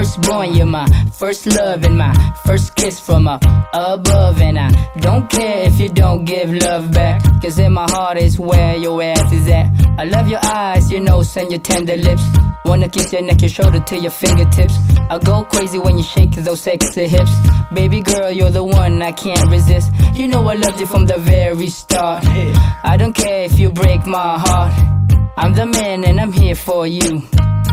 firstborn. You're my first love and my first kiss from up above. And I don't care if you don't give love back. Cause in my heart is where your ass is at. I love your eyes, your nose, and your tender lips. Wanna kiss your neck, your shoulder to your fingertips. I go crazy when you shake those sexy hips. Baby girl, you're the one I can't resist. You know I loved you from the very start. I don't care if you break my heart. I'm the man and I'm here for you.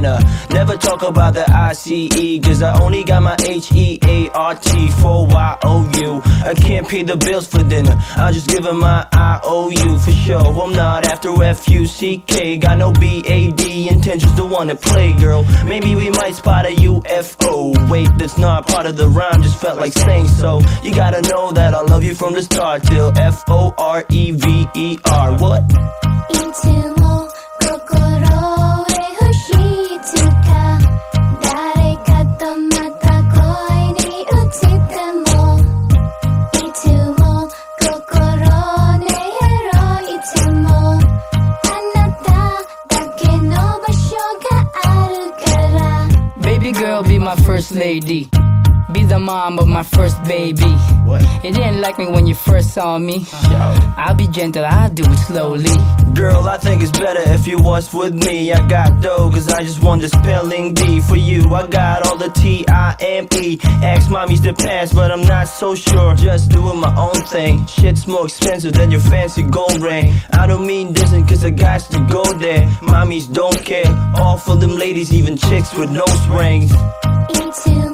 Never talk about the I C E. Cause I only got my H E A R T for Y O U. I can't pay the bills for dinner. I just give 'em my I O U for sure. I'm not after F U C K. Got no B A D intentions to wanna play, girl. Maybe we might spot a UFO. Wait, that's not part of the rhyme, just felt like saying so. You gotta know that I love you from the start till F O R E V E R. What? い girl, be my first lady. Be the mom of my first baby. What? You didn't like me when you first saw me. I'll be gentle, I'll do it slowly. Girl, I think it's better if you was with me. I got dough, cause I just want the spelling D for you. I got all the T I M E. Ask mommy's the past, but I'm not so sure. Just doing my own thing. Shit's more expensive than your fancy gold ring. I don't mean this cause I got to go there. Mommies don't care. All for them ladies, even chicks with nose rings. いつ